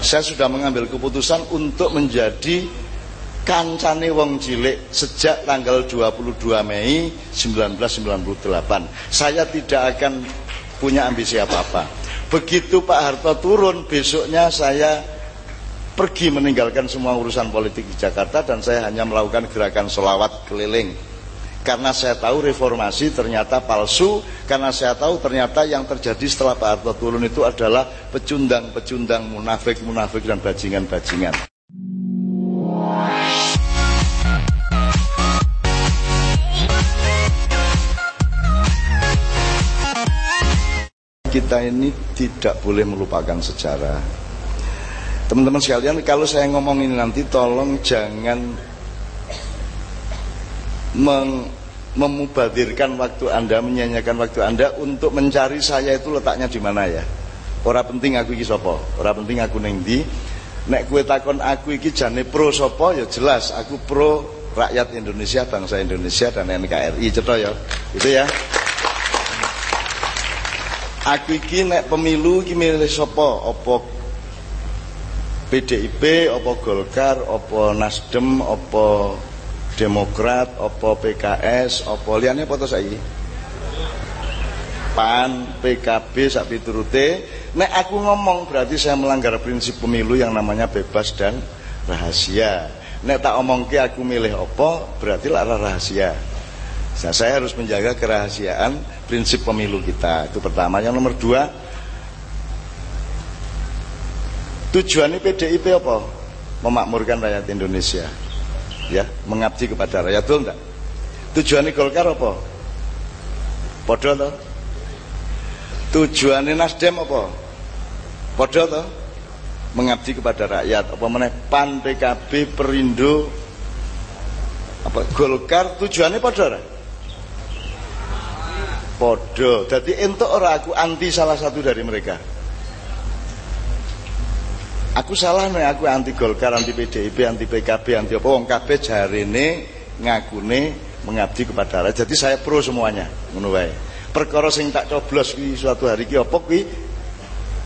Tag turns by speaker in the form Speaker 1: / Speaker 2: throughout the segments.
Speaker 1: saya sudah mengambil keputusan untuk menjadi kancane wong cilik sejak tanggal 22 Mei 1998. Saya tidak akan punya ambisi apa-apa. Begitu Pak Harto turun, besoknya saya pergi meninggalkan semua urusan politik di Jakarta dan saya hanya melakukan gerakan selawat keliling karena saya tahu reformasi ternyata palsu karena saya tahu ternyata yang terjadi setelah Pak Harto turun itu adalah pecundang-pecundang munafik-munafik dan bajingan-bajingan. Kita ini tidak boleh melupakan sejarah. Teman-teman sekalian kalau saya ngomong ini nanti tolong jangan meng, memubadirkan waktu Anda, menyanyikan waktu Anda untuk mencari saya itu letaknya di mana ya. Ora penting aku iki sapa, ora penting aku ning ndi. Nek kue takon aku iki jane pro sapa ya jelas aku pro rakyat Indonesia, bangsa Indonesia dan NKRI cetha ya. Itu ya. Aku iki nek pemilu iki milih sapa? Apa PDIP, apa Golkar, apa Nasdem, apa Demokrat, opo PKS, opo liane apa to saiki? PAN, PKB sak piturute. Nek aku ngomong berarti saya melanggar prinsip pemilu yang namanya bebas dan rahasia. Nek tak omong ke aku milih opo berarti lara rahasia. Nah, saya harus menjaga kerahasiaan prinsip pemilu kita. Itu pertama. Yang nomor dua, tujuannya PDIP apa? Memakmurkan rakyat Indonesia ya mengabdi kepada rakyat betul enggak? Tujuannya Golkar apa? Podo toh tujuannya Nasdem apa? Podo toh mengabdi kepada rakyat. Apa mana PAN PKB Perindo? Apa Golkar tujuannya podo ora podo jadi entuk ora aku anti salah satu dari mereka Aku salah nih aku anti Golkar, anti PDIP, anti PKB, anti apa wong kabeh jarene ngakune mengabdi kepada rakyat. Jadi saya pro semuanya, ngono wae. Perkara sing tak coblos kuwi suatu hari ki apa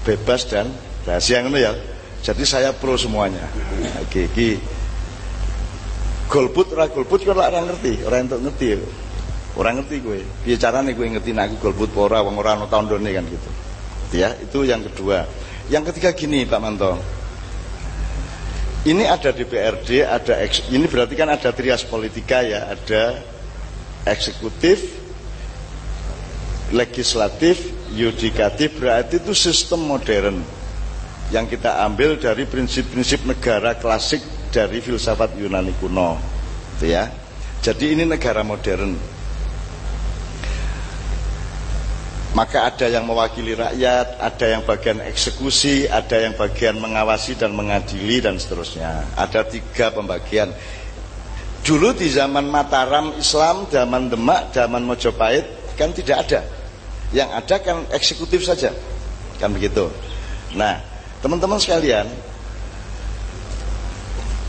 Speaker 1: bebas dan rahasia ngono ya. Jadi saya pro semuanya. Iki iki golput ora golput kok ora ngerti, ora entuk ngerti. Ora ngerti kowe. Piye carane kowe ngerti nek aku golput ora wong ora ana tandone kan gitu. Ya, itu yang kedua. Yang ketiga gini Pak Manto. Ini ada DPRD, ada ini berarti kan ada trias politika ya, ada eksekutif, legislatif, yudikatif, berarti itu sistem modern yang kita ambil dari prinsip-prinsip negara klasik dari filsafat Yunani kuno, gitu ya. Jadi ini negara modern. Maka ada yang mewakili rakyat, ada yang bagian eksekusi, ada yang bagian mengawasi dan mengadili dan seterusnya. Ada tiga pembagian. Dulu di zaman Mataram Islam, zaman Demak, zaman Mojopahit kan tidak ada. Yang ada kan eksekutif saja. Kan begitu. Nah, teman-teman sekalian,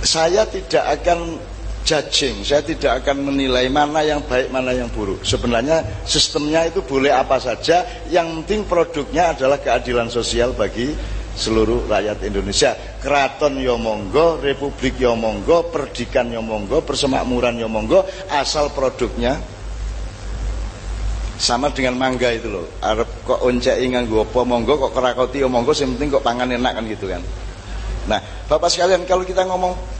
Speaker 1: saya tidak akan judging. Saya tidak akan menilai mana yang baik, mana yang buruk. Sebenarnya sistemnya itu boleh apa saja, yang penting produknya adalah keadilan sosial bagi seluruh rakyat Indonesia. Keraton Yomonggo, ya Republik Yomonggo, ya Perdikan Yomonggo, ya Persemakmuran Yomonggo, asal produknya sama dengan mangga itu loh. Arab kok onceki nganggo apa monggo kok kerakoti Yomonggo, monggo penting kok pangan enak kan gitu kan. Nah, Bapak sekalian kalau kita ngomong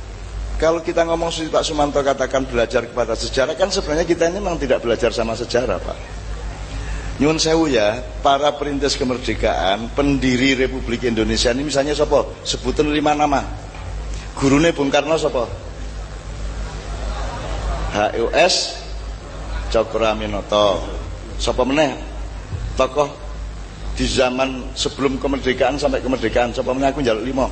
Speaker 1: kalau kita ngomong Pak Sumanto katakan belajar kepada sejarah kan sebenarnya kita ini memang tidak belajar sama sejarah Pak. Nyun sewu ya para perintis kemerdekaan pendiri Republik Indonesia ini misalnya siapa sebutan lima nama. Gurune Bung Karno siapa HUS Cokroaminoto siapa meneh? Tokoh di zaman sebelum kemerdekaan sampai kemerdekaan. Siapa meneh? Aku jaluk lima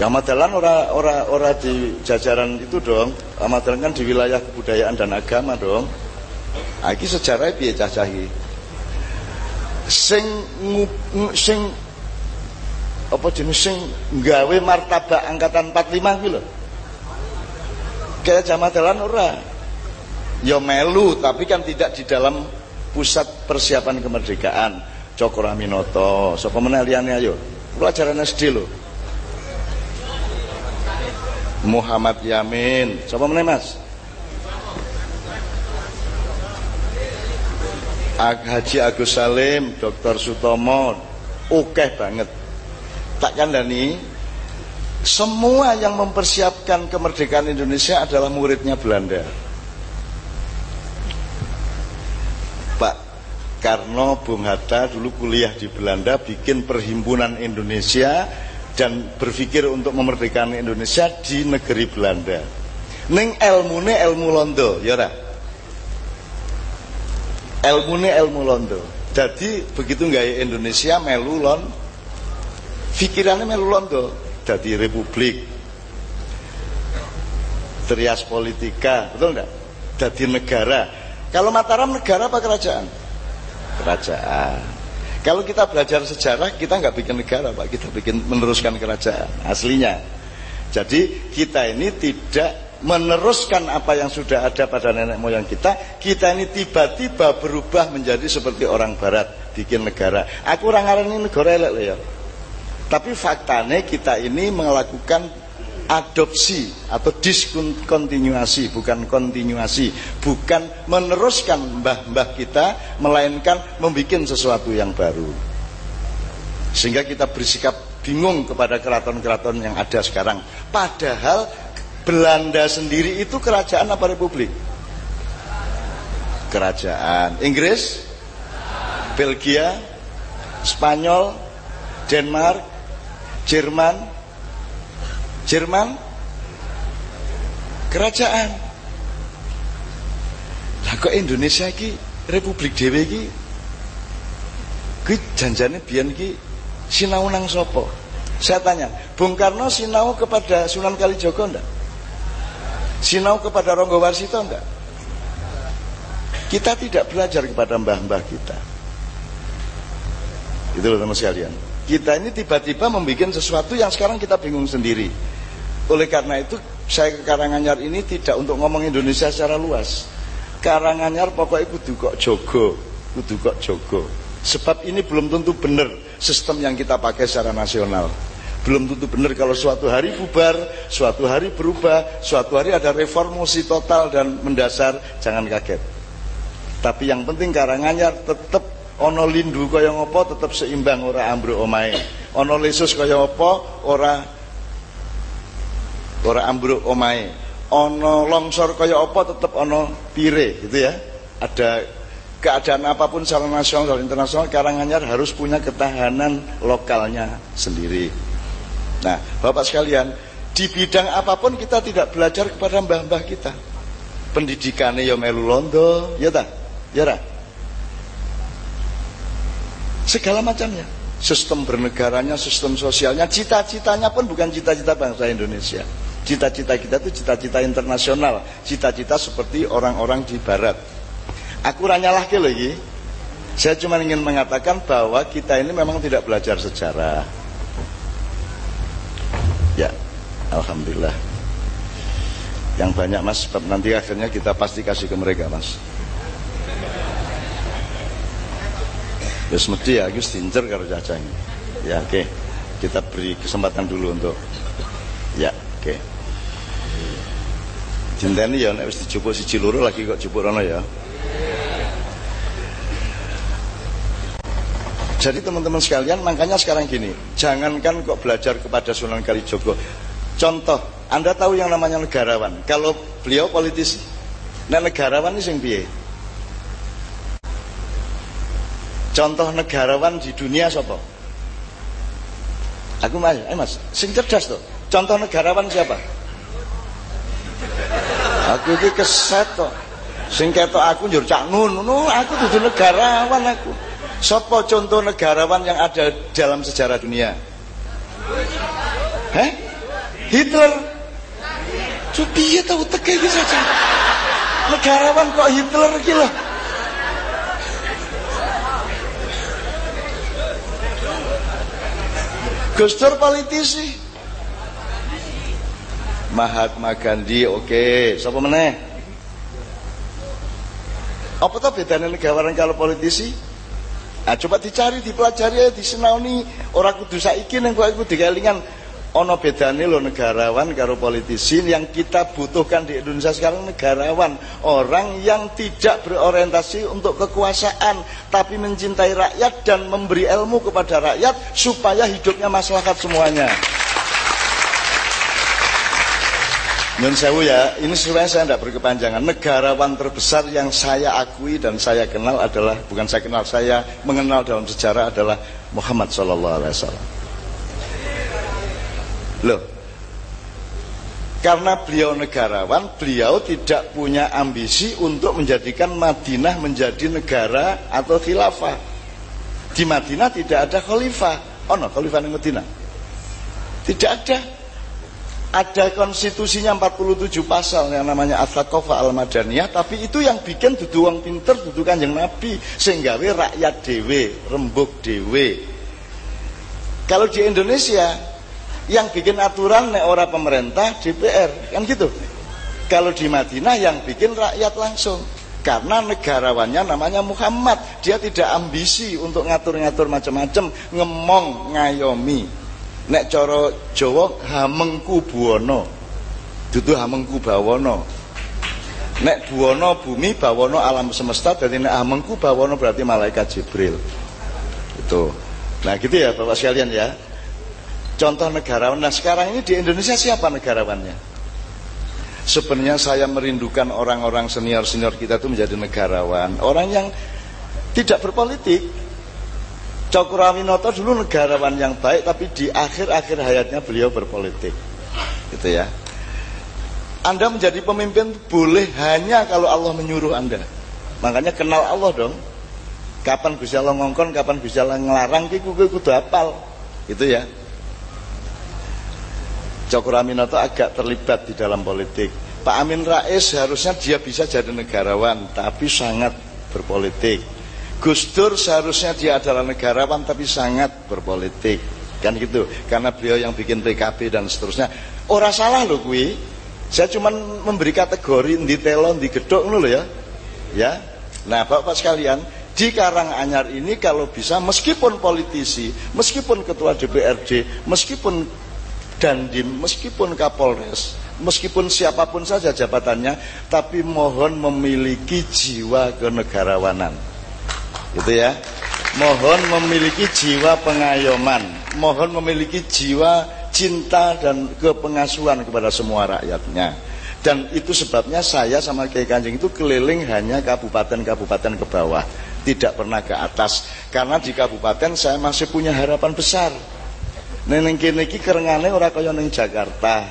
Speaker 1: Ya Madalan ora ora di jajaran itu dong. Madalan kan di wilayah kebudayaan dan agama dong. Iki sejarah piye cacahi? Sing sing apa jenis sing nggawe martabak angkatan 45 kuwi lho. Kayak Jamadalan ora. Ya melu tapi kan tidak di dalam pusat persiapan kemerdekaan. Cokro Aminoto, sapa meneh liyane ayo? pelajaran SD loh. Muhammad Yamin. Coba mana Mas? Haji Agus Salim, Dr. Sutomo, oke banget. Tak kandani, semua yang mempersiapkan kemerdekaan Indonesia adalah muridnya Belanda. Pak Karno Bung Hatta dulu kuliah di Belanda bikin perhimpunan Indonesia dan berpikir untuk memerdekakan Indonesia di negeri Belanda. Ning ilmune ilmu londo, ya ora? Ilmune ilmu londo. Jadi begitu nggak Indonesia melu lon, pikirannya melu londo jadi republik trias politika betul enggak jadi negara kalau Mataram negara apa kerajaan kerajaan kalau kita belajar sejarah kita nggak bikin negara pak. Kita bikin meneruskan kerajaan aslinya. Jadi kita ini tidak meneruskan apa yang sudah ada pada nenek moyang kita. Kita ini tiba-tiba berubah menjadi seperti orang barat bikin negara. Aku orang ini negara elek ya. Tapi faktanya kita ini melakukan adopsi atau diskontinuasi bukan kontinuasi bukan meneruskan mbah-mbah kita melainkan membuat sesuatu yang baru. Sehingga kita bersikap bingung kepada keraton-keraton yang ada sekarang. Padahal Belanda sendiri itu kerajaan apa republik? Kerajaan Inggris Belgia Spanyol Denmark Jerman Jerman kerajaan. Lah kok Indonesia ki Republik Dewi ki ki janjane biyen ki sinau nang sopo saya tanya Bung Karno sinau kepada Sunan Kalijogo enggak sinau kepada Ronggo Warsito enggak kita tidak belajar kepada mbah-mbah kita. Itu loh teman sekalian kita ini tiba-tiba membuat sesuatu yang sekarang kita bingung sendiri. Oleh karena itu saya ke Karanganyar ini tidak untuk ngomong Indonesia secara luas. Karanganyar pokoknya kudu kok jogo, kudu kok jogo. Sebab ini belum tentu benar sistem yang kita pakai secara nasional. Belum tentu benar kalau suatu hari bubar, suatu hari berubah, suatu hari ada reformasi total dan mendasar, jangan kaget. Tapi yang penting Karanganyar tetap ana lindu kaya ngapa tetep seimbang ora ambruk omahe. Ana lesus kaya apa ora ora ambruk omahe. Ana longsor kaya apa tetep ana pire gitu ya. Ada keadaan apa pun secara nasional dan internasional Karanganyar harus punya ketahanan lokalnya sendiri. Nah Bapak sekalian di bidang apa pun kita tidak belajar kepada mbah-mbah kita. Pendidikannya ya melu londo ya tak ya tak segala macamnya. Sistem bernegaranya sistem sosialnya cita-citanya pun bukan cita-cita bangsa Indonesia. Cita-cita kita itu cita-cita internasional cita-cita seperti orang-orang di barat. Aku ranyalah ke lagi saya cuma ingin mengatakan bahwa kita ini memang tidak belajar sejarah. Ya Alhamdulillah. Yang banyak mas sebab nanti akhirnya kita pasti kasih ke mereka mas Ya semedi ya, aku stincer karo cacang. Ya oke. Kita beri kesempatan dulu untuk ya oke. Okay. Jenteni ya nek wis siji loro lagi kok jupuk rono ya. Jadi teman-teman sekalian, makanya sekarang gini, jangankan kok belajar kepada Sunan Kalijogo. Contoh, Anda tahu yang namanya negarawan. Kalau beliau politisi, nah negarawan ini sing piye? Contoh negarawan di dunia siapa? Aku mas, eh mas, sing cerdas tuh. Contoh negarawan siapa? Aku ini keset tuh. Sing aku njur cak nun, aku tuh negarawan aku. Sopo contoh negarawan yang ada dalam sejarah dunia? Heh? Hitler. Coba ya tahu teke saja. Negarawan kok Hitler gitu Gus politisi. Mahatma Gandhi oke, okay. sapa meneh? Apa tuh bedanya negarawan kalau politisi? Nah, coba dicari, dipelajari, disenauni orang kudu saiki kok iku dikelingan ono bedane lo negarawan karo politisi yang kita butuhkan di Indonesia sekarang negarawan orang yang tidak berorientasi untuk kekuasaan tapi mencintai rakyat dan memberi ilmu kepada rakyat supaya hidupnya masyarakat semuanya Nyun sewu ya, ini sebenarnya saya tidak berkepanjangan. Negarawan terbesar yang saya akui dan saya kenal adalah bukan saya kenal, saya mengenal dalam sejarah adalah Muhammad Sallallahu Alaihi Wasallam. Loh, karena beliau negarawan, beliau tidak punya ambisi untuk menjadikan Madinah menjadi negara atau khilafah. Di Madinah tidak ada khalifah. Oh no, khalifah di Madinah. Tidak ada. Ada konstitusinya 47 pasal yang namanya At-Taqafah Al-Madaniyah, tapi itu yang bikin dudu wong pinter, dudu Kanjeng Nabi, sehingga rakyat dewe, rembuk dewe. Kalau di Indonesia yang bikin aturan nek ora pemerintah DPR kan gitu. Kalau di Madinah yang bikin rakyat langsung. Karena negarawannya namanya Muhammad. Dia tidak ambisi untuk ngatur-ngatur macam-macam. Ngemong ngayomi. Nek coro Jawa hamengku buwono. Dudu hamengku bawono. Nek buwono bumi bawono alam semesta. Jadi nek hamengku bawono berarti malaikat Jibril. Itu. Nah gitu ya Bapak sekalian ya contoh negarawan. Nah sekarang ini di Indonesia siapa negarawannya? Sebenarnya saya merindukan orang-orang senior-senior kita itu menjadi negarawan. Orang yang tidak berpolitik. Cokroaminoto dulu negarawan yang baik, tapi di akhir-akhir hayatnya beliau berpolitik. Gitu ya. Anda menjadi pemimpin boleh hanya kalau Allah menyuruh Anda. Makanya kenal Allah dong. Kapan bisa Allah ngongkon, kapan bisa Allah ngelarang, itu kudu hafal. Itu ya. Cokro Aminoto agak terlibat di dalam politik. Pak Amin Rais harusnya dia bisa jadi negarawan, tapi sangat berpolitik. Gus Dur seharusnya dia adalah negarawan, tapi sangat berpolitik. Kan gitu, karena beliau yang bikin PKB dan seterusnya. Orang salah loh kui. Saya cuma memberi kategori di telon, di gedok loh ya. Ya. Nah, Bapak sekalian, di Karanganyar ini kalau bisa meskipun politisi, meskipun ketua DPRD, meskipun dandim meskipun kapolres meskipun siapa pun saja jabatannya tapi mohon memiliki jiwa kenegarawanan. Gitu ya. Mohon memiliki jiwa pengayoman. Mohon memiliki jiwa cinta dan kepengasuhan kepada semua rakyatnya. Dan itu sebabnya saya sama Kiai Kanjeng itu keliling hanya kabupaten-kabupaten ke bawah. Tidak pernah ke atas. Karena di kabupaten saya masih punya harapan besar Neneng kene iki kerengane ora kaya ning Jakarta.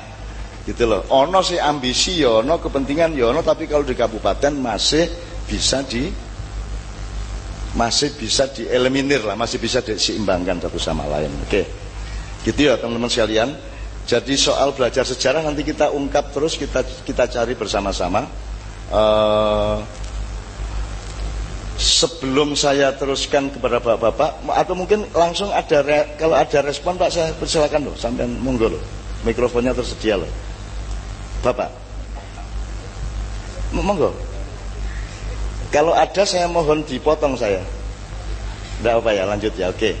Speaker 1: Gitu loh. Ono sih ambisi ya ono, kepentingan ya ono, tapi kalau di kabupaten masih bisa di masih bisa dieliminir lah, masih bisa diseimbangkan satu sama lain. Oke. Gitu ya teman-teman sekalian. Jadi soal belajar sejarah nanti kita ungkap terus kita kita cari bersama-sama. Uh, sebelum saya teruskan kepada bapak-bapak atau mungkin langsung ada re, kalau ada respon pak saya persilakan loh sampai monggo loh mikrofonnya tersedia loh bapak. Monggo. Kalau ada saya mohon dipotong saya. Tidak apa ya lanjut ya oke.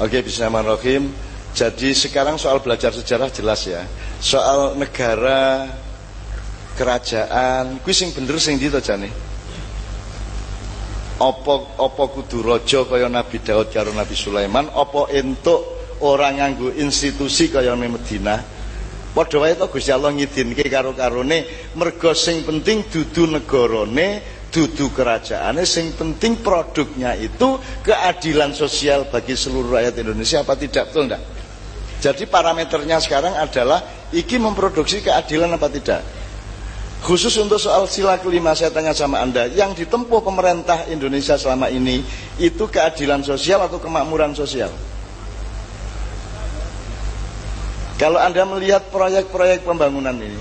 Speaker 1: Oke Bismillahirrahmanirrahim. Jadi sekarang soal belajar sejarah jelas ya. Soal negara kerajaan kuising bener sing di jane apa apa kudu raja kaya Nabi Daud karo Nabi Sulaiman? Apa entuk orang nganggo institusi kaya ning Madinah padha wae to Gusti Allah ngidinke karo-karone mergo sing penting dudu negarane dudu kerajaane sing penting produknya itu keadilan sosial bagi seluruh rakyat Indonesia apa tidak? Betul enggak jadi parameternya sekarang adalah iki memproduksi keadilan apa tidak Khusus untuk soal sila kelima saya tanya sama Anda, yang ditempuh pemerintah Indonesia selama ini itu keadilan sosial atau kemakmuran sosial? Kalau Anda melihat proyek-proyek pembangunan ini,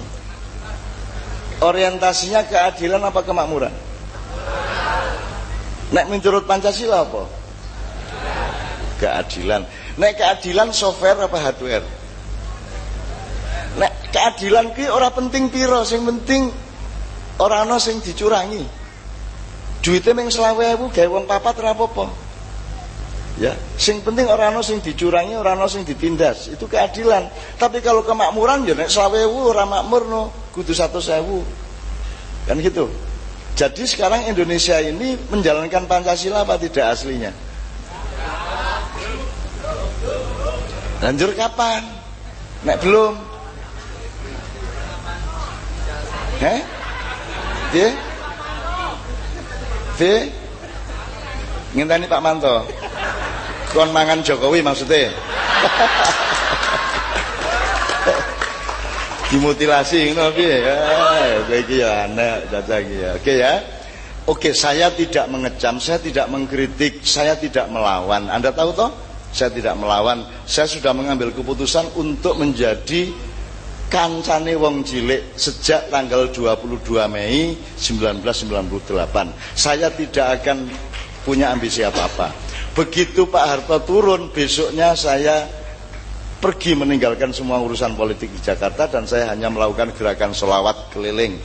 Speaker 1: orientasinya keadilan apa kemakmuran? Nek menurut Pancasila apa? Keadilan. Nek keadilan software apa hardware? Nek keadilan ki ora penting piro, sing penting ora ana sing dicurangi. Duite ming 20.000 gawe wong papat ora apa-apa. Ya, sing penting orang sing dicurangi, orang sing ditindas, itu keadilan. Tapi kalau kemakmuran ya nek sawewu ora makmur no, kudu satu sewu. Kan gitu. Jadi sekarang Indonesia ini menjalankan Pancasila apa tidak aslinya? Lanjut kapan? Nek belum? Heh? Piye? Piye? Ngenteni Pak Manto? Kon mangan Jokowi maksudnya? Dimutilasi ngono piye? Ya iki ya anak caca ya. Oke ya. Oke saya tidak mengecam saya tidak mengkritik saya tidak melawan. Anda tahu toh? Saya tidak melawan. Saya sudah mengambil keputusan untuk menjadi kancane wong cilik sejak tanggal 22 Mei 1998 saya tidak akan punya ambisi apa-apa Begitu Pak Harto turun, besoknya saya pergi meninggalkan semua urusan politik di Jakarta dan saya hanya melakukan gerakan selawat keliling.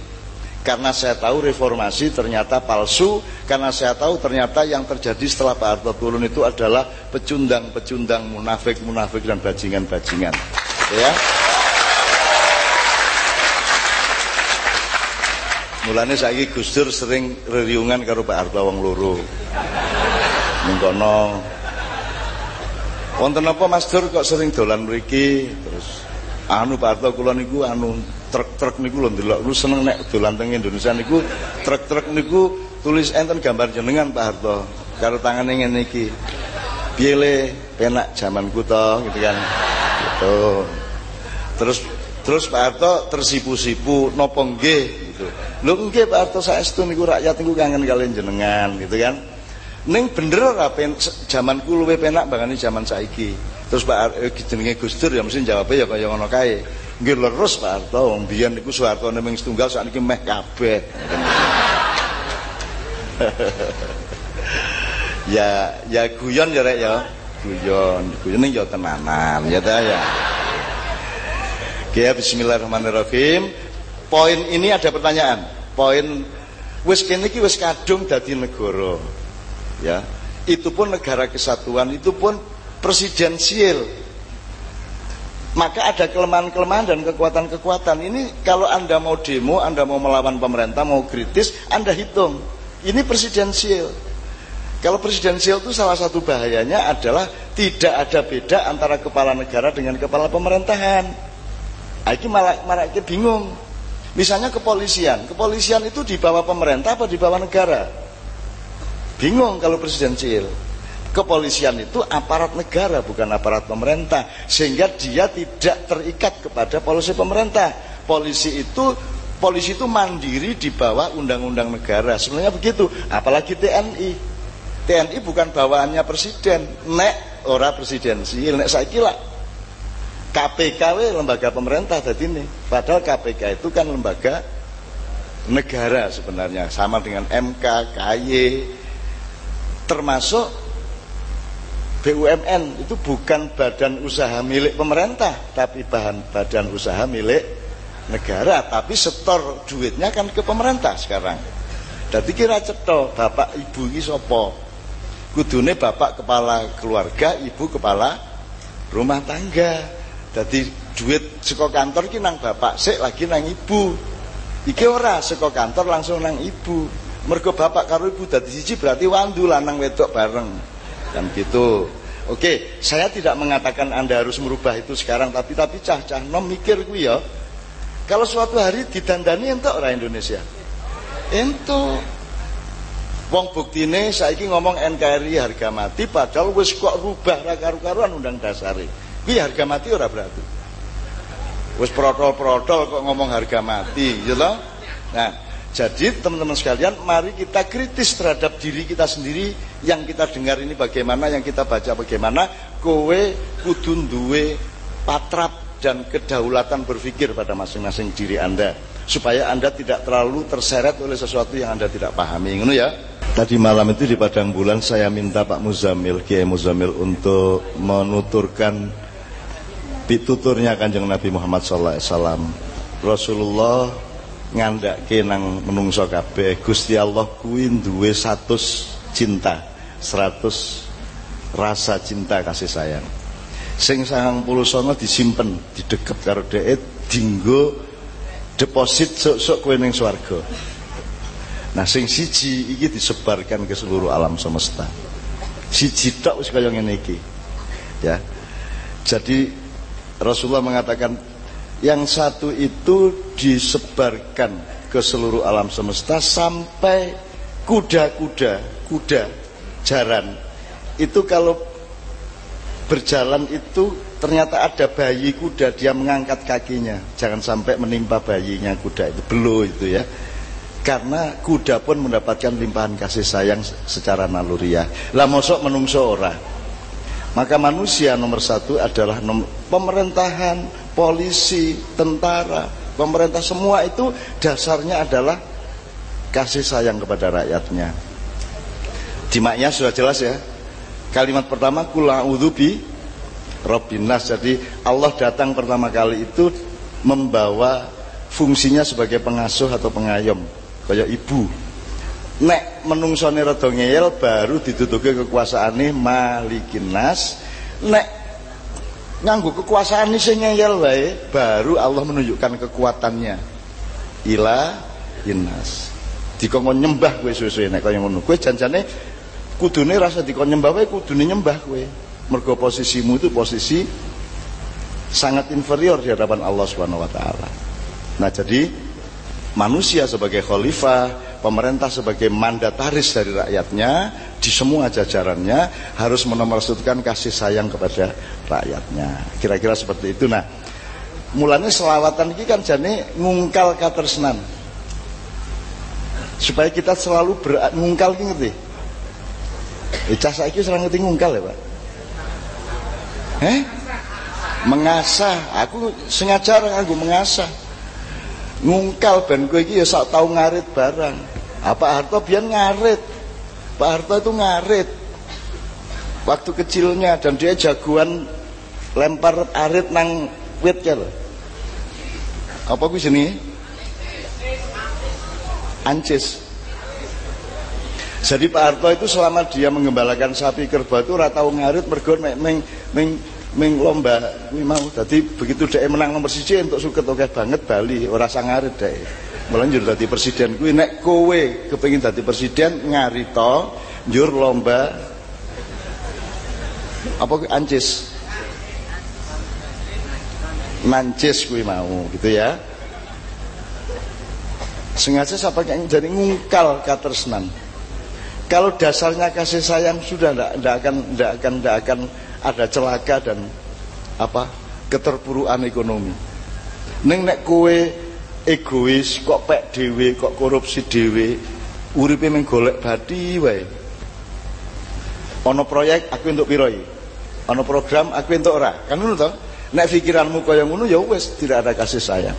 Speaker 1: Karena saya tahu reformasi ternyata palsu, karena saya tahu ternyata yang terjadi setelah Pak Harto turun itu adalah pecundang-pecundang munafik-munafik dan bajingan-bajingan. Ya. Mulanya saya Gus Dur sering reriungan karo Pak Harto wong loro. Ning kono. Wonten apa Mas Dur kok sering dolan mriki? Terus anu Pak Arto kula niku anu truk-truk niku lho ndelok. Lu seneng nek dolan teng Indonesia niku truk-truk niku tulis enten gambar jenengan Pak Harto. Karo tangane ngene iki. Piye le? Penak jamanku to gitu kan. Gitu. Terus terus Pak Harto tersipu-sipu nopo nggih gitu lho nggih Pak Harto saestu niku rakyat niku kangen kalian jenengan gitu kan Neng bener ora pen jamanku luwe penak bangane zaman saiki. Terus Pak eh, jenenge Gus Dur ya mesti jawabnya ya kaya ngono kae. Nggih lerus Pak Harto wong biyen niku Soehartone ming setunggal sakniki meh kabeh. ya ya guyon ya rek ya. Guyon, guyon ya tenanan ya ta ya. Oke, bismillahirrahmanirrahim. Poin ini ada pertanyaan. Poin wis kene iki wis kadung dadi negara. Ya. Itu pun negara kesatuan itu pun presidensial. Maka ada kelemahan-kelemahan dan kekuatan-kekuatan. Ini kalau anda mau demo anda mau melawan pemerintah mau kritis anda hitung. Ini presidensial. Kalau presidensial itu salah satu bahayanya adalah tidak ada beda antara kepala negara dengan kepala pemerintahan. Nah, ini malah, malah bingung misalnya kepolisian kepolisian itu di bawah pemerintah apa di bawah negara Bingung kalau presidensial. Kepolisian itu aparat negara bukan aparat pemerintah sehingga dia tidak terikat kepada polisi pemerintah. Polisi itu polisi itu mandiri di bawah undang-undang negara. Sebenarnya begitu, apalagi TNI. TNI bukan bawaannya presiden, nek ora presidensial, nek saya kira KPK lembaga pemerintah tadi ini. Padahal KPK itu kan lembaga negara sebenarnya sama dengan MK, KY, termasuk BUMN itu bukan badan usaha milik pemerintah tapi bahan badan usaha milik negara. Tapi setor duitnya kan ke pemerintah sekarang. Jadi kira ceto bapak ibu ini sopo? Kudune bapak kepala keluarga ibu kepala rumah tangga jadi duit seko kantor ki nang bapak sik lagi nang ibu. Iki ora seko kantor langsung nang ibu. Mergo bapak karo ibu dadi siji berarti wandu lanang wedok bareng. Kan gitu. Oke saya tidak mengatakan anda harus merubah itu sekarang tapi tapi cah-cah nom mikir ku ya. Kalau suatu hari didandani entuk orang Indonesia? Entuk. Wong buktine saiki ngomong NKRI harga mati padahal wis kok rubah ra karu-karuan undang dasare kuwi harga mati ora berarti wis protol-protol kok ngomong harga mati gitu nah jadi teman-teman sekalian mari kita kritis terhadap diri kita sendiri yang kita dengar ini bagaimana, yang kita baca bagaimana. Kowe kudu duwe patrap dan kedaulatan berpikir pada masing-masing diri Anda supaya Anda tidak terlalu terseret oleh sesuatu yang Anda tidak pahami. Ngono ya. Tadi malam itu di Padang Bulan saya minta Pak Muzamil, Kiai Muzamil untuk menuturkan pituturnya Kanjeng Nabi Muhammad SAW. Rasulullah ngandake nang menungso kabeh Gusti Allah kuwi duwe 100 cinta 100 rasa cinta kasih sayang. Sing sangang puluh songo disimpen dideket karo dhek dinggo deposit sok-sok kowe ning swarga. Nah sing siji iki disebarkan ke seluruh alam semesta. Siji tok wis kaya ngene ya. Jadi Rasulullah mengatakan yang satu itu disebarkan ke seluruh alam semesta sampai kuda-kuda kuda jaran. Itu kalau berjalan itu ternyata ada bayi kuda dia mengangkat kakinya. Jangan sampai menimpa bayinya kuda itu belum itu ya. Karena kuda pun mendapatkan limpahan kasih sayang secara naluriah. Lah mosok menungso ora maka manusia nomor satu adalah nomor, pemerintahan polisi tentara. Pemerintah semua itu dasarnya adalah kasih sayang kepada rakyatnya. Dimaknya sudah jelas ya. Kalimat pertama kula udhubi Robbinas Jadi Allah datang pertama kali itu membawa fungsinya sebagai pengasuh atau pengayom kayak ibu. Nek menungsone rada ngeyel baru diduduke kekuasaane malikin nas. Nek nganggo kekuasaan sing ngeyel wae baru Allah menunjukkan kekuatannya. Ila inas. Dikongkon nyembah kowe suwe-suwe nek kaya ngono. Kowe janjane kudune rasa dikon nyembah wae kudune nyembah kowe mergo posisimu itu posisi sangat inferior di hadapan Allah Subhanahu wa taala nah jadi manusia sebagai khalifah pemerintah sebagai mandataris dari rakyatnya di semua jajarannya harus menomorsutkan kasih sayang kepada rakyatnya kira-kira seperti itu nah mulanya selawatan ini kan jadi ngungkal katersnan supaya kita selalu ber, ngungkal ngerti Eh, cah saiki serang ngerti ngungkal ya, Pak? Eh? Mengasah. Aku sengaja aku mengasah. Ngungkal ben kowe iki ya sak tau ngarit barang. Apa ah, Harto biar ngarit. Pak Harto itu ngarit. Waktu kecilnya dan dia jagoan lempar arit nang wit ya Apa kuwi sini? Ancis. Jadi Pak Harto itu selama dia mengembalakan sapi kerbau itu ratau ngarit mergo meng meng meng, lomba mau. Dadi begitu dhek menang nomor siji untuk suket oke banget Bali, ora sang ngarit njur dadi presiden kuwi nek kowe kepengin dadi presiden ngarito njur lomba apa ancis. Mancis kuwi mau gitu ya. Sengaja siapa yang jadi ngungkal katersnan. Kalau dasarnya kasih sayang sudah tidak akan tidak akan tidak akan ada celaka dan apa keterpurukan ekonomi. Neng nek kue egois kok pek dewe kok korupsi dewe uripe meng golek badi wae. Ono proyek aku untuk piroi. Ono program aku untuk ora. Kan ngono to? Nek pikiranmu kaya ngono ya wis tidak ada kasih sayang.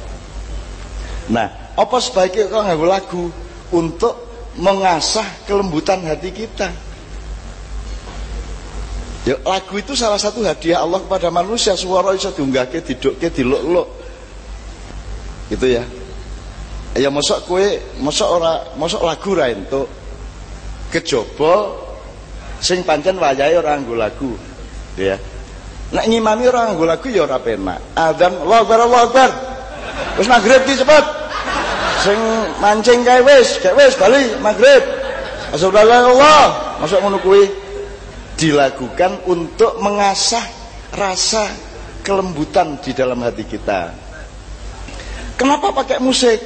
Speaker 1: Nah, apa sebaiknya kau nganggo lagu untuk mengasah kelembutan hati kita. Ya, lagu itu salah satu hadiah Allah kepada manusia. Suara bisa diunggahke, didukke, diluk-luk. Gitu ya. Ya mosok kue, mosok ora, mosok lagu ra entuk. Kejaba sing pancen wayahe ora nggo lagu. Ya. Nek ngimami ora nggo lagu ya ora penak. Adzan Allahu Akbar Allahu Akbar. Magrib ki cepet sing mancing kae wis, kae wis bali maghrib. Allah, masuk ngono kuwi dilakukan untuk mengasah rasa kelembutan di dalam hati kita. Kenapa pakai musik?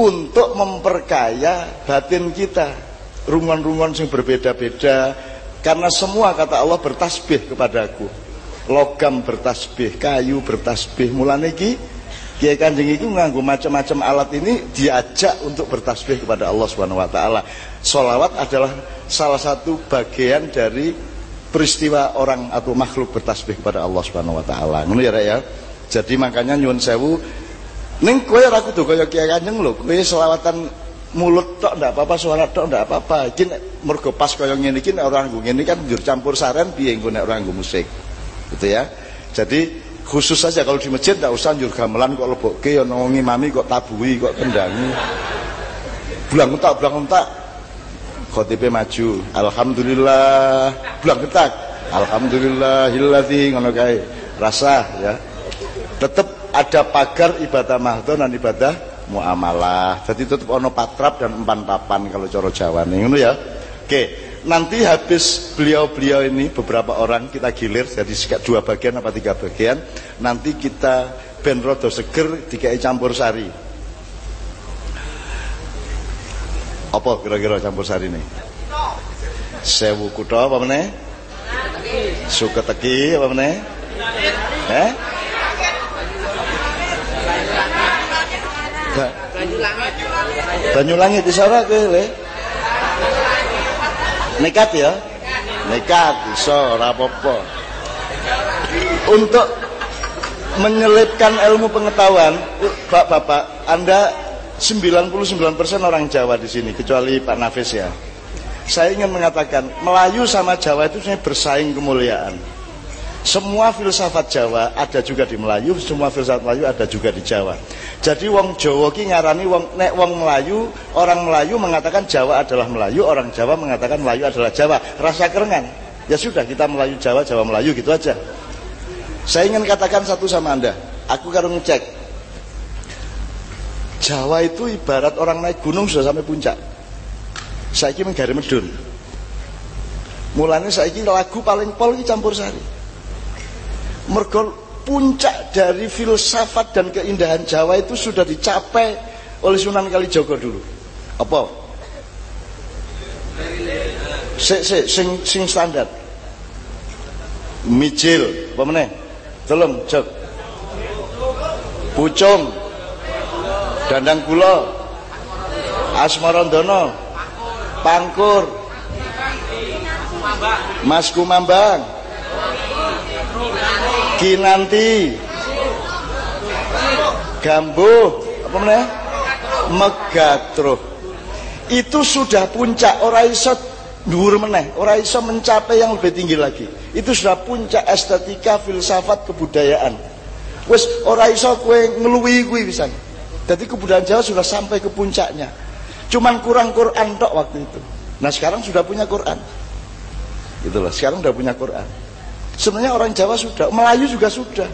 Speaker 1: Untuk memperkaya batin kita. Rungon-rungon yang berbeda-beda. Karena semua kata Allah bertasbih kepadaku. Logam bertasbih, kayu bertasbih. Mulane iki Kiai Kanjeng itu nganggo macam-macam alat ini diajak untuk bertasbih kepada Allah Subhanahu wa taala. Solawat adalah salah satu bagian dari peristiwa orang atau makhluk bertasbih kepada Allah Subhanahu wa taala. Ngono ya, ya. Jadi makanya nyuwun sewu ning kowe ora kudu kaya Kiai Kanjeng lho. Kowe selawatan mulut tok ndak apa-apa, suara tok ndak apa-apa. Iki mergo pas kaya ngene iki nek nggo ngene kan njur campur saran piye engko nek ora nggo musik. Gitu ya. Jadi khusus saja kalau di masjid tidak usah njur gamelan kok lebokke ya nongi mami kok tabui kok kendangi bulang entak bulang entak khotibnya maju alhamdulillah bulan ketak alhamdulillahilladzi ngono kae rasa ya ada pagar ibadah mahdoh dan ibadah muamalah. Jadi tetap ono patrap dan empan papan kalau coro Jawa nih ya. Oke nanti habis beliau-beliau ini beberapa orang kita gilir jadi dua bagian apa tiga bagian nanti kita ben rodo seger dikai campur sari. Apa kira-kira campur sari ini? Sewu kuto apa meneh? Suketeki apa meneh? Eh Banyu langit isara ke le. Nekat ya? Nekat iso ora apa-apa. Untuk menyelipkan ilmu pengetahuan, Bapak-bapak, Anda 99% orang Jawa di sini kecuali Pak Nafis ya. Saya ingin mengatakan Melayu sama Jawa itu sebenarnya bersaing kemuliaan. Semua filsafat Jawa ada juga di Melayu, semua filsafat Melayu ada juga di Jawa. Jadi wong Jawa ki ngarani wong nek wong Melayu, orang Melayu mengatakan Jawa adalah Melayu, orang Jawa mengatakan Melayu adalah Jawa. Rasa kerengan. Ya sudah kita Melayu Jawa, Jawa Melayu gitu aja. Saya ingin katakan satu sama Anda. Aku kalau ngecek. Jawa itu ibarat orang naik gunung sudah sampai puncak. Saya ini menggari medun. Mulanya saya ini lagu paling pol campur sari mergol puncak dari filsafat dan keindahan Jawa itu sudah dicapai oleh Sunan Kalijogo dulu. Apa? Sing, sing, sing, sing standar. Mijil, apa meneh? Jok. Pucung. Dandang kula. Asmarandono. Pangkur. Mas Kumambang. Kinanti Gambuh. Apa meneh Megatruh. Itu sudah puncak. Ora iso dhuwur meneh. Ora iso mencapai yang lebih tinggi lagi. Itu sudah puncak estetika filsafat kebudayaan. Wis ora iso kue ngeluwi kuwi pisan. Jadi kebudayaan Jawa sudah sampai ke puncaknya. Cuman kurang Quran tok waktu itu. Nah sekarang sudah punya Quran. Itulah sekarang sudah punya Quran Sebenarnya orang Jawa sudah, Melayu juga sudah.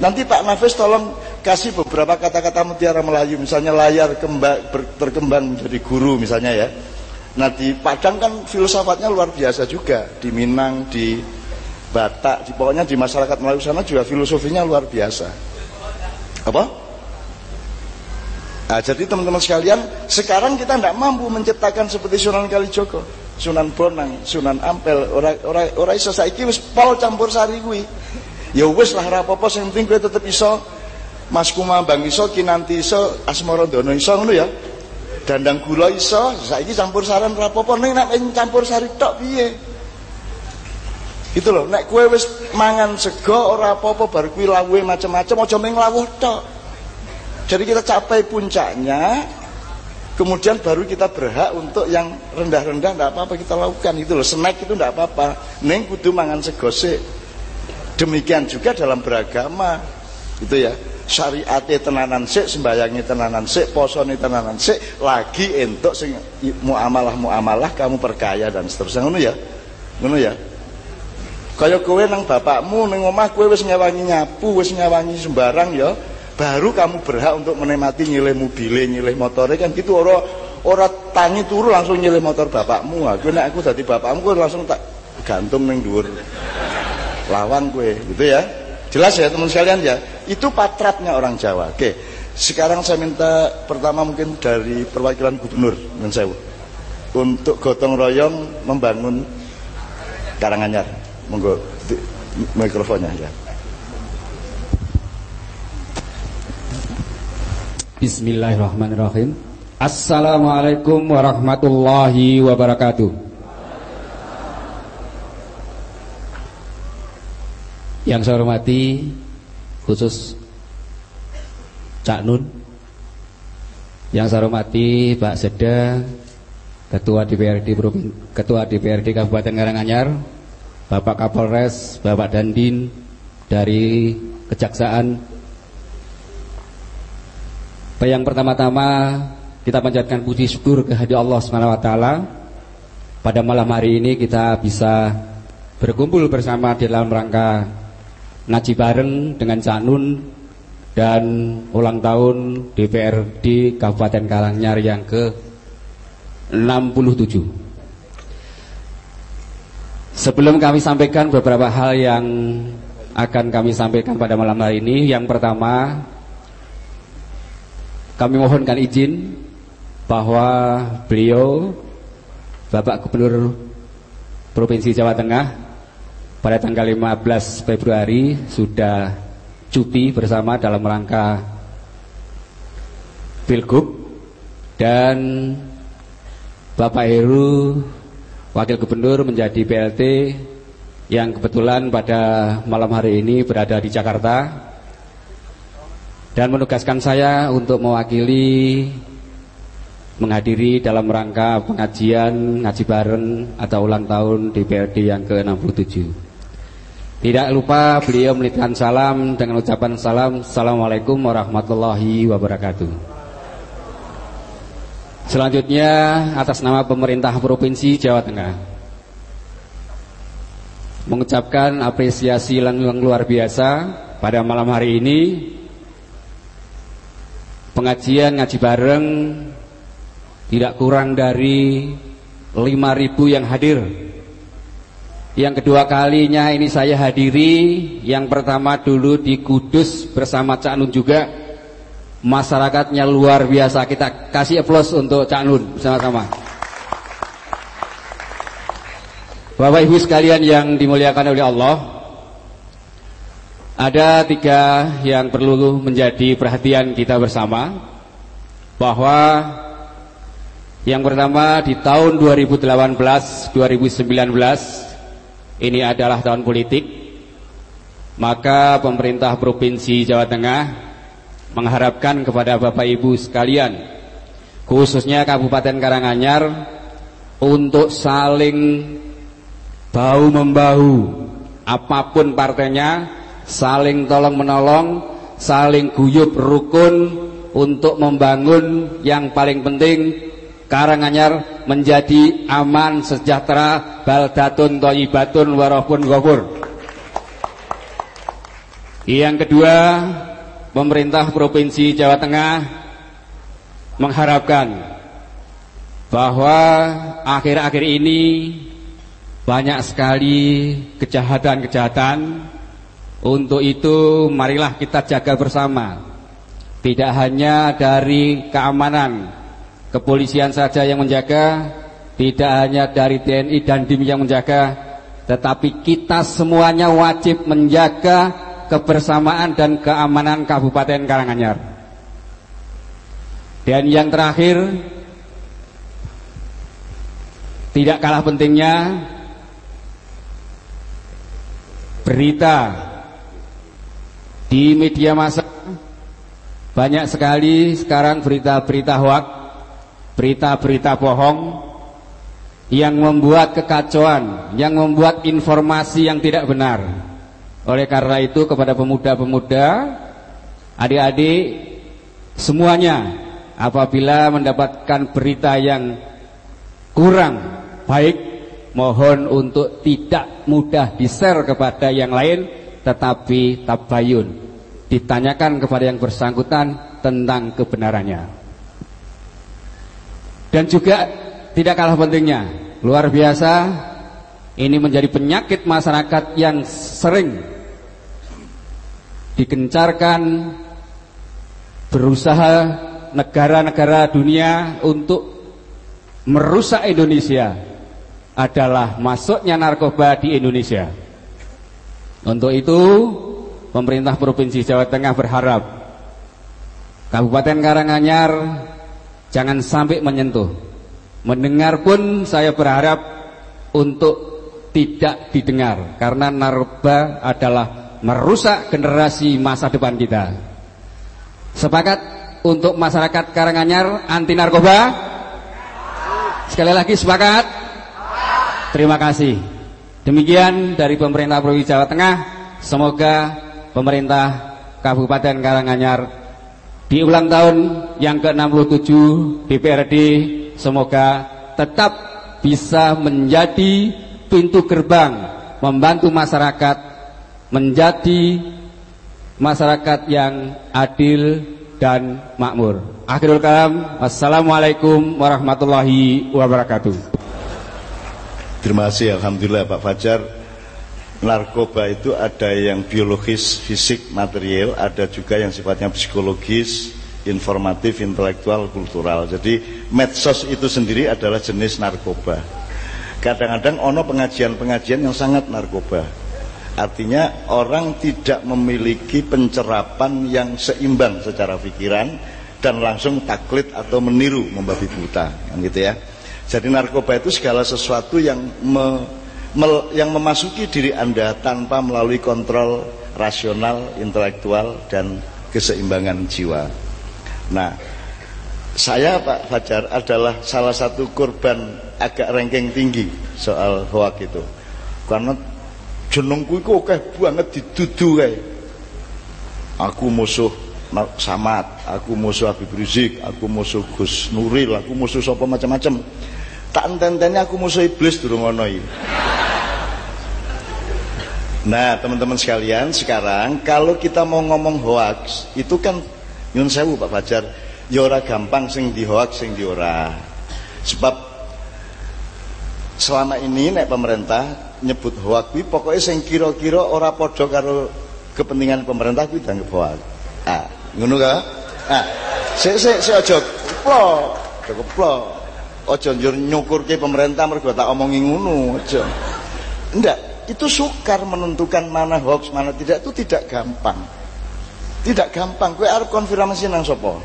Speaker 1: Nanti Pak Nafis tolong kasih beberapa kata-kata mutiara Melayu, misalnya layar kembang, berkembang menjadi guru misalnya ya. Nah di Padang kan filsafatnya luar biasa juga, di Minang, di Batak, di, pokoknya di masyarakat Melayu sana juga filosofinya luar biasa. Apa? Nah, jadi teman-teman sekalian, sekarang kita tidak mampu menciptakan seperti Sunan Kalijogo. Sunan Bonang, Sunan Ampel, ora ora ora iso saiki wis pol campur sari kuwi. Ya wis lah ora apa-apa sing penting kowe tetep iso Mas Kumambang iso, Kinanti iso, Asmaradana iso ngono ya. Dandang gula iso, saiki campur saran ora apa-apa ning nek campur sari tok piye? Gitu loh, nek kue wis mangan sego ora apa-apa bar kuwi lawuhe macam-macam aja mung lawuh tok. Jadi kita capai puncaknya, kemudian baru kita berhak untuk yang rendah-rendah tidak apa-apa kita lakukan. Itu loh snack itu tidak apa-apa. Neng kudu mangan segose demikian juga dalam beragama. Itu ya syariatnya tenanan sik sembayangnya tenanan sik posone tenanan sik lagi entuk sing muamalah muamalah kamu perkaya dan seterusnya. Ngono ya? Ngono ya? Kaya kowe nang bapakmu ning omah kowe wis nyapu wis ngewangi sembarang ya baru kamu berhak untuk menikmati nyilih mobil nyilih motornya kan gitu orang orang tangi turu langsung nyilih motor bapakmu. Aku nek aku tadi bapakmu gue langsung tak gantung neng dur lawan gue gitu ya. Jelas ya teman sekalian ya. Itu patratnya orang Jawa. Oke sekarang saya minta pertama mungkin dari perwakilan gubernur saya untuk gotong royong membangun Karanganyar. Monggo mikrofonnya ya
Speaker 2: Bismillahirrahmanirrahim. Assalamualaikum warahmatullahi wabarakatuh. Yang saya hormati khusus Cak Nun Yang saya hormati Pak Seda Ketua DPRD Ketua DPRD Kabupaten Karanganyar Bapak Kapolres Bapak Dandin dari Kejaksaan yang pertama-tama kita panjatkan puji syukur kehadirat Allah Subhanahu wa taala pada malam hari ini kita bisa berkumpul bersama di dalam rangka ngaji bareng dengan Cak Nun dan ulang tahun DPRD Kabupaten Karanganyar yang ke 67. Sebelum kami sampaikan beberapa hal yang akan kami sampaikan pada malam hari ini, yang pertama kami mohonkan izin bahwa beliau Bapak Gubernur Provinsi Jawa Tengah pada tanggal 15 Februari sudah cuti bersama dalam rangka Pilgub. Dan Bapak Heru Wakil Gubernur menjadi PLT yang kebetulan pada malam hari ini berada di Jakarta dan menugaskan saya untuk mewakili menghadiri dalam rangka pengajian ngaji bareng atau ulang tahun DPRD yang ke-67. Tidak lupa beliau melitkan salam dengan ucapan salam Assalamualaikum warahmatullahi wabarakatuh Selanjutnya atas nama pemerintah Provinsi Jawa Tengah Mengucapkan apresiasi yang luar biasa pada malam hari ini Pengajian ngaji bareng tidak kurang dari 5000 yang hadir. Yang kedua kalinya ini saya hadiri, yang pertama dulu di Kudus bersama Cak Nun juga. Masyarakatnya luar biasa. Kita kasih aplaus untuk Cak Nun bersama-sama. Bapak Ibu sekalian yang dimuliakan oleh Allah, ada tiga yang perlu menjadi perhatian kita bersama bahwa yang pertama di tahun 2018-2019 ini adalah tahun politik. Maka pemerintah Provinsi Jawa Tengah mengharapkan kepada Bapak Ibu sekalian khususnya Kabupaten Karanganyar untuk saling bahu membahu apa pun partainya saling tolong menolong saling guyup rukun untuk membangun yang paling penting Karanganyar menjadi aman sejahtera baldatun thayyibatun warahpun ghafur. Yang kedua, pemerintah Provinsi Jawa Tengah mengharapkan bahwa akhir-akhir ini banyak sekali kejahatan-kejahatan. Untuk itu marilah kita jaga bersama. Tidak hanya dari keamanan kepolisian saja yang menjaga, tidak hanya dari TNI dan DIM yang menjaga, tetapi kita semuanya wajib menjaga kebersamaan dan keamanan Kabupaten Karanganyar. Dan yang terakhir, tidak kalah pentingnya berita di media massa banyak sekali sekarang berita-berita hoax berita-berita bohong yang membuat kekacauan, yang membuat informasi yang tidak benar. Oleh karena itu kepada pemuda-pemuda, adik-adik semuanya apabila mendapatkan berita yang kurang baik, mohon untuk tidak mudah di-share kepada yang lain tetapi tabayun. Ditanyakan kepada yang bersangkutan tentang kebenarannya. Dan juga tidak kalah pentingnya, luar biasa ini menjadi penyakit masyarakat yang sering dikencarkan berusaha negara-negara dunia untuk merusak Indonesia adalah masuknya narkoba di Indonesia. Untuk itu, pemerintah Provinsi Jawa Tengah berharap Kabupaten Karanganyar Jangan sampai menyentuh. Mendengar pun saya berharap untuk tidak didengar karena narkoba adalah merusak generasi masa depan kita. Sepakat untuk masyarakat Karanganyar anti narkoba? Sekali lagi sepakat? Terima kasih. Demikian dari pemerintah Provinsi Jawa Tengah. Semoga pemerintah Kabupaten Karanganyar di ulang tahun yang ke-67 DPRD semoga tetap bisa menjadi pintu gerbang membantu masyarakat menjadi masyarakat yang adil dan makmur. Akhirul kalam, wassalamualaikum warahmatullahi wabarakatuh.
Speaker 1: Terima kasih, Alhamdulillah Pak Fajar. Narkoba itu ada yang biologis, fisik, material, ada juga yang sifatnya psikologis, informatif, intelektual, kultural. Jadi medsos itu sendiri adalah jenis narkoba. Kadang-kadang ono pengajian-pengajian yang sangat narkoba. Artinya orang tidak memiliki pencerapan yang seimbang secara pikiran dan langsung taklid atau meniru membabi buta, kan gitu ya. Jadi narkoba itu segala sesuatu yang me, yang memasuki diri Anda tanpa melalui kontrol rasional, intelektual dan keseimbangan jiwa. Nah, saya Pak Fajar adalah salah satu korban agak ranking tinggi soal hoak itu. Karena jenengku itu oke banget didudu kayak. Aku musuh Samad, aku musuh Habib Rizik, aku musuh Gus Nuril, aku musuh sapa macam-macam. Tak enten aku musuh iblis durung ono Nah, teman-teman sekalian, sekarang kalau kita mau ngomong hoax, itu kan nyun sewu Pak Fajar. Ya ora gampang sing di hoax sing di ora. Sebab selama ini nek pemerintah nyebut hoax kuwi pokoke sing kira-kira ora padha karo kepentingan pemerintah kuwi dianggap hoax. Ah ngono ka? Ah sik sik sik aja keplo aja aja njur nyukurke pemerintah mergo tak omongi ngono aja ndak itu sukar menentukan mana hoax mana tidak itu tidak gampang tidak gampang, kowe arep konfirmasi nang sapa?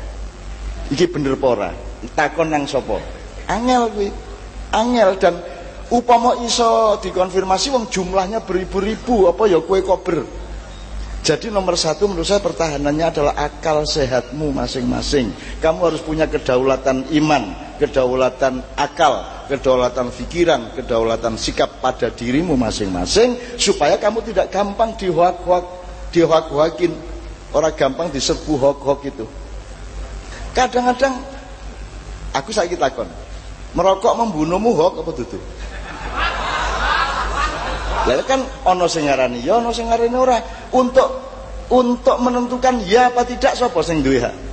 Speaker 1: Iki bener apa ora? Takon nang sapa? Angel kuwi. Angel dan upama iso dikonfirmasi wong jumlahnya beribu-ribu apa ya kowe kober. Jadi nomor satu menurut saya pertahanannya adalah akal sehatmu masing-masing. Kamu harus punya kedaulatan iman, kedaulatan akal, kedaulatan pikiran, kedaulatan sikap pada dirimu masing-masing supaya kamu tidak gampang dihoak-hoak, dihoak-hoakin Orang gampang diserbu hok-hok itu. Kadang-kadang aku sakit takon. Merokok membunuhmu hok apa tutup? Lalu kan ono sing ngarani ya ono sing ngarani ora. Untuk untuk menentukan ya apa tidak sapa sing duwe hak.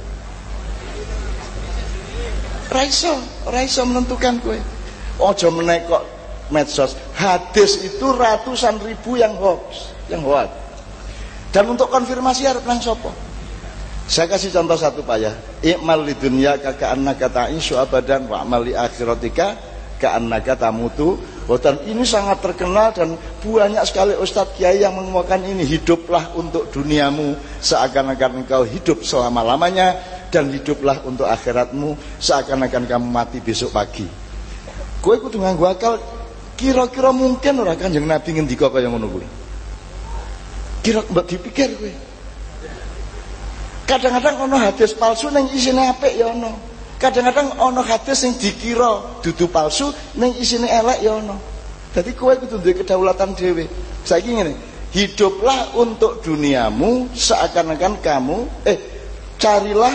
Speaker 1: Raiso, raiso menentukan kue. Ojo menekok medsos. Hadis itu ratusan ribu yang hoax, yang hoax. Dan untuk konfirmasi harus nang sopo. Saya kasih contoh satu Pak ya. Ikmal li dunya ka ka'annaka ta'isyu abadan wa amal li akhiratika ka'annaka tamutu. Dan ini sangat terkenal dan banyak sekali ustadz kiai yang menguatkan ini hiduplah untuk duniamu seakan-akan engkau hidup selama-lamanya dan hiduplah untuk akhiratmu seakan-akan kamu mati besok pagi. Kowe kudu nganggo akal kira-kira mungkin ora Kanjeng Nabi ngendika kaya ngono kuwi. Kira mbak dipikir kowe. Kadang-kadang ono hadis palsu ning isine apik ya ono. Kadang-kadang ono hadis yang dikira dudu palsu ning isine elek ya ono. Dadi kowe kudu duwe kedaulatan dhewe. Saiki ngene, hiduplah untuk duniamu seakan-akan kamu eh carilah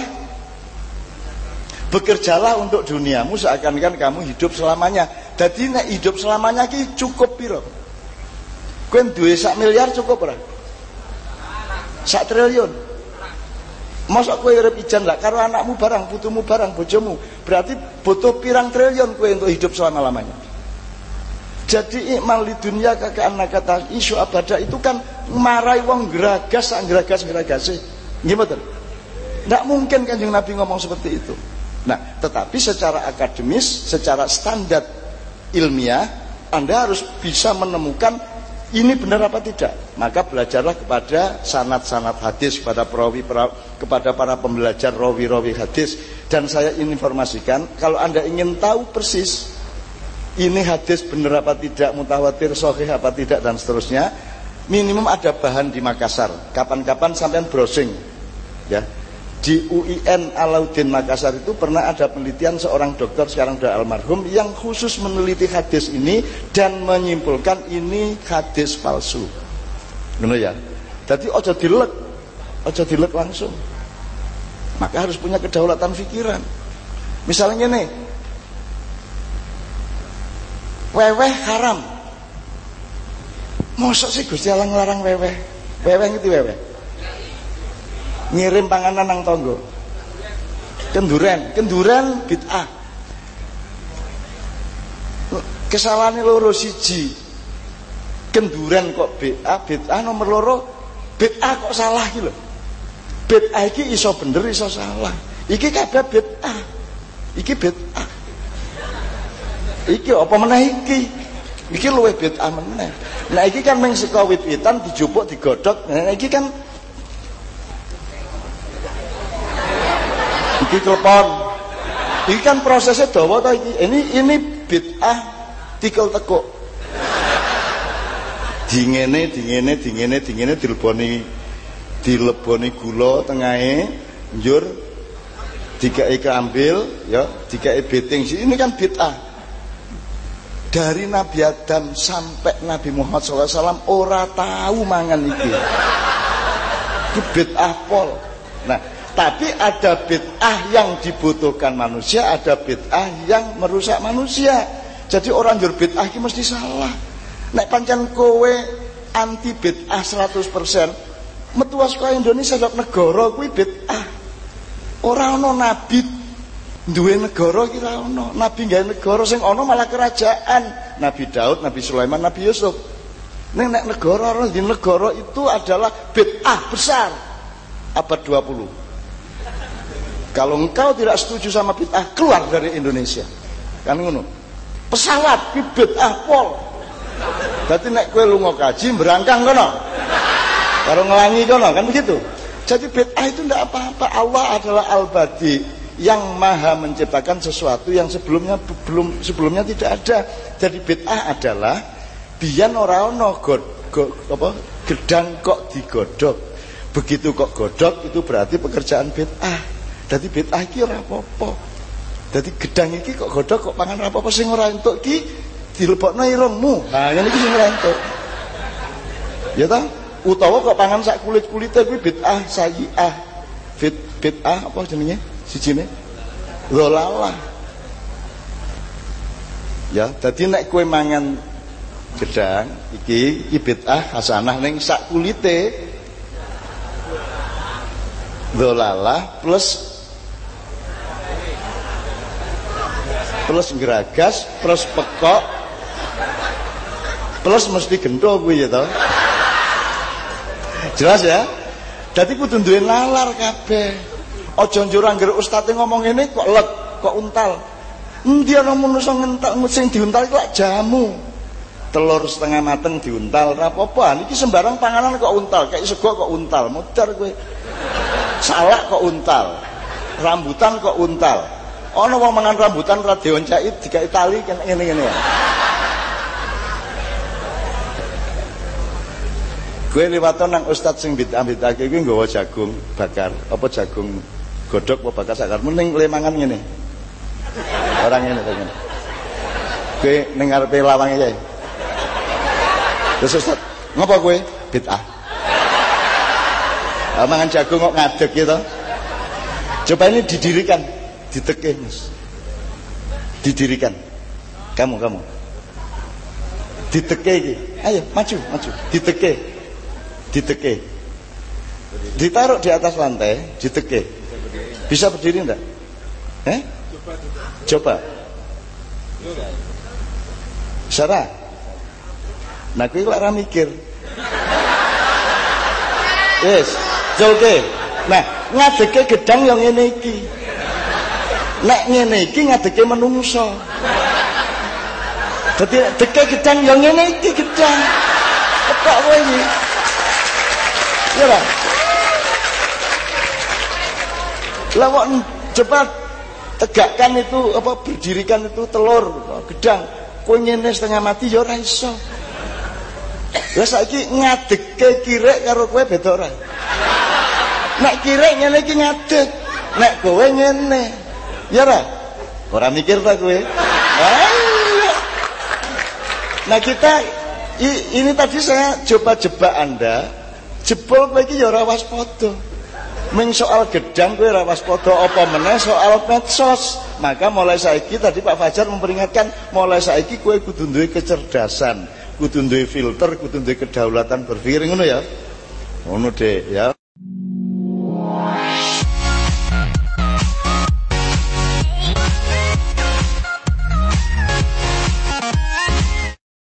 Speaker 1: bekerjalah untuk duniamu seakan-akan kamu hidup selamanya. Jadi nek hidup selamanya ki cukup piro? Kowe duwe sak miliar cukup ora? sak triliun masa kue urip ijan lah karo anakmu barang putumu barang bojomu. Berarti butuh pirang triliun kue untuk hidup selama-lamanya. Jadi ikmal di dunia kakak anak kata isu abada itu kan marai wong geragas geragas geragas gimana tidak mungkin kanjeng Nabi ngomong seperti itu. Nah tetapi secara akademis secara standar ilmiah anda harus bisa menemukan ini benar apa tidak? Maka belajarlah kepada sanat-sanat hadis kepada perawi, perawi kepada para pembelajar rawi-rawi hadis. Dan saya informasikan kalau anda ingin tahu persis ini hadis benar apa tidak mutawatir sahih apa tidak dan seterusnya minimum ada bahan di Makassar. Kapan-kapan sampean browsing ya di UIN Alauddin Makassar itu pernah ada penelitian seorang dokter sekarang sudah almarhum yang khusus meneliti hadis ini dan menyimpulkan ini hadis palsu. Benar ya? Jadi ojo dilek, ojo dilek langsung. Maka harus punya kedaulatan pikiran. Misalnya nih, Weweh haram. Mosok sih Gusti Allah ngelarang weweh. Weweh ngerti weweh? Ngirim panganan nang tonggo. Kenduren, kenduren bid'ah. Kesalahan loro siji. Kenduren kok bid'ah, bid'ah nomor loro bid'ah kok salah iki lho. Bid'ah iki iso bener iso salah. Iki kabeh bid'ah. Iki bid'ah. Iki apa meneh iki? Iki luwih bid'ah meneh. Nah iki kan mung saka wit-witan dijupuk digodhog. Nah iki kan Iki telepon. Iki kan prosesnya dawa ta iki. Ini ini bid'ah tikel tekuk. Dingene dingene dingene dingene dileboni dileboni gula tengahe njur dikai keambil ya dikai beting ini kan bid'ah dari Nabi Adam sampai Nabi Muhammad SAW ora tahu mangan iki itu bid'ah pol nah tapi ada bid'ah yang dibutuhkan manusia ada bid'ah yang merusak manusia. Jadi orang jur bid'ah ini mesti salah. Nek pancen kowe anti bid'ah 100% metu saka Indonesia sak negara kuwi bid'ah. Ora ana nabi duwe negara iki ora ana nabi gawe negara sing ana malah kerajaan. Nabi Daud Nabi Sulaiman Nabi Yusuf. Ning nek negara di negara itu adalah bid'ah besar. Abad 20 kalau engkau tidak setuju sama bid'ah keluar dari Indonesia kan ngono pesawat bid'ah pol Berarti nek kue lunga kaji berangkang kono. Karo ngelangi kono kan begitu. Jadi bid'ah itu tidak apa-apa. Allah adalah al-badi yang maha menciptakan sesuatu yang sebelumnya belum sebelumnya tidak ada. Jadi bid'ah adalah biyen ora ana god, god, apa gedang kok digodok. Begitu kok godok itu berarti pekerjaan bid'ah. Jadi bid'ah iki ora apa-apa. Jadi gedang iki kok godok kok pangan ora apa-apa sing ora entuk ki dilebokno irungmu. Nah, ngene iki sing ora entuk. Ya ta? Utawa kok pangan sak kulit-kulite kuwi bid'ah sayyi'ah. Bid bid'ah apa jenenge? Sijine dhalalah. Ya, dadi nek kowe mangan gedang iki iki bid'ah hasanah ning sak kulite dhalalah plus plus geragas plus pekok. Plus mesti gento kuwi ya jelas ya? Jadi kudu duwe nalar kabeh. Aja njur anggere ustaze ngomong ini kok lek kok untal. Endi ana manusa ngentak sing diuntal iku jamu. Telur setengah mateng diuntal apa-apa. Iki sembarang panganan kok untal kayak sego kok untal mutar kowe. Salak kok untal rambutan kok untal ana wong mangan rambutan ora dioncaki dikai tali ngene-ngene ya Gue liwat nang ustad sing bid'ah-bid'ahke kuwi nggawa jagung bakar, apa jagung godhog apa bakar sakar mending lemangan ngene. Orang ngene to. Gue ning ngarepe lawange kae. Terus ustad, ngopo kowe? Bid'ah. Ah, mangan jagung kok ngadeg gitu. Coba ini didirikan, diteke, Mas. Didirikan. Kamu, kamu. Diteke. Ayo, maju, maju. Diteke diteke ditaruh di atas lantai diteke bisa berdiri enggak eh coba Sarah nah kuwi lara mikir yes jolke nah ngadeke gedang yang ngene iki nek ngene iki ngadeke menungso dadi deke gedang yang ngene iki gedang kok kowe iki Ya lah. Lah cepat tegakkan itu apa berdirikan itu telur gedang kowe ngene setengah mati ya ora iso. Lah saiki ngadekke kirek karo kowe beda ora? Nek kirek ngene iki ngadeg, nek kowe ngene. Ya ora? Ora mikir ta kowe? Nah kita ini tadi saya coba jebak Anda Jebol iki ya ora waspada. Ming soal gedang kowe ora waspada apa meneh soal medsos. Maka mulai saiki tadi Pak Fajar memperingatkan mulai saiki kowe kudu duwe kecerdasan, kudu duwe filter, kudu duwe kedaulatan berpikir ngono ya. Ngono Dek ya.